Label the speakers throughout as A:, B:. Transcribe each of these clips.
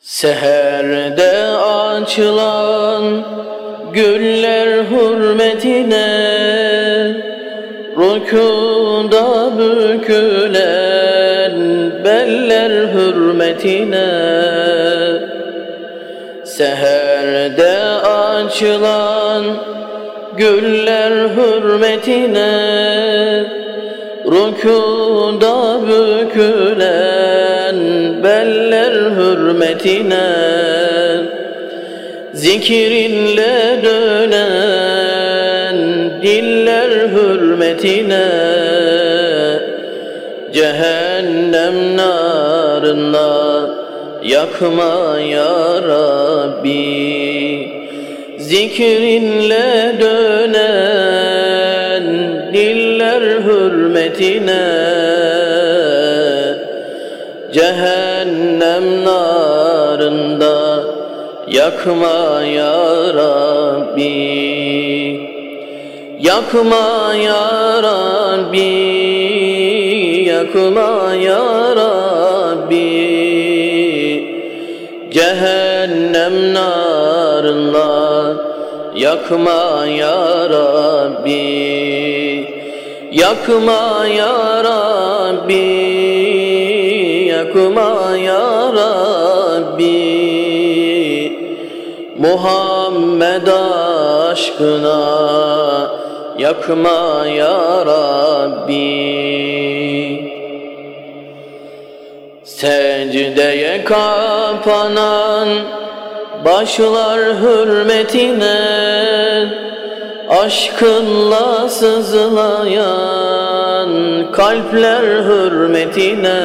A: Seherde açılan güller hürmetine Rükuda bükülen beller hürmetine. Seherde açılan güller hürmetine Rükuda bükülen beller hürmetine. Zikrinle dönen diller hürmetine. Cehennem narında yakma ya Rabbi. Zikrinle dönen diller hürmetine Cehennem narında yakma ya Rabbi. Yakma ya Rabbi Yakma ya Rabbi. Cehennem narında yakma ya Rabbi. Yakma ya Rabbi Yakma ya Rabbi. Muhammed aşkına yakma ya Rabbi. Secdeye kapanan başlar hürmetine Aşkınla sızlayan kalpler hürmetine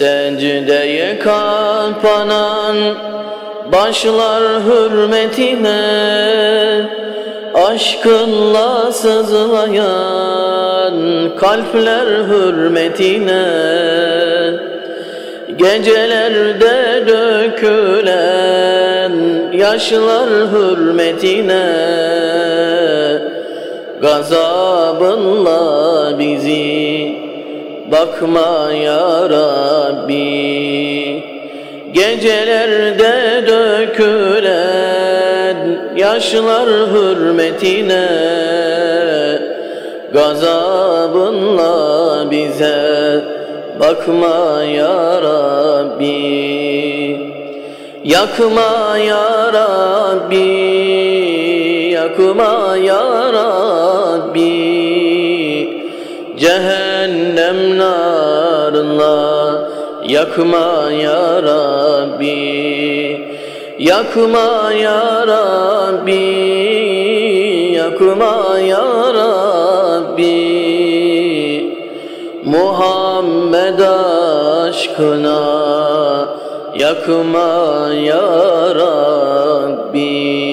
A: Secdeye kapanan başlar hürmetine Aşkınla sızlayan kalpler hürmetine. Gecelerde dökülen yaşlar hürmetine Gazabınla bizi bakma ya Rabbi. Gecelerde dökülen yaşlar hürmetine Gazabınla bize bakma ya Rabbi. Yakma ya Rabbi Yakma ya Rabbi Cehennem narına yakma ya Rabbi Yakma ya Rabbi Yakma ya Rabbi. Muhammed aşkına yakma ya Rabbi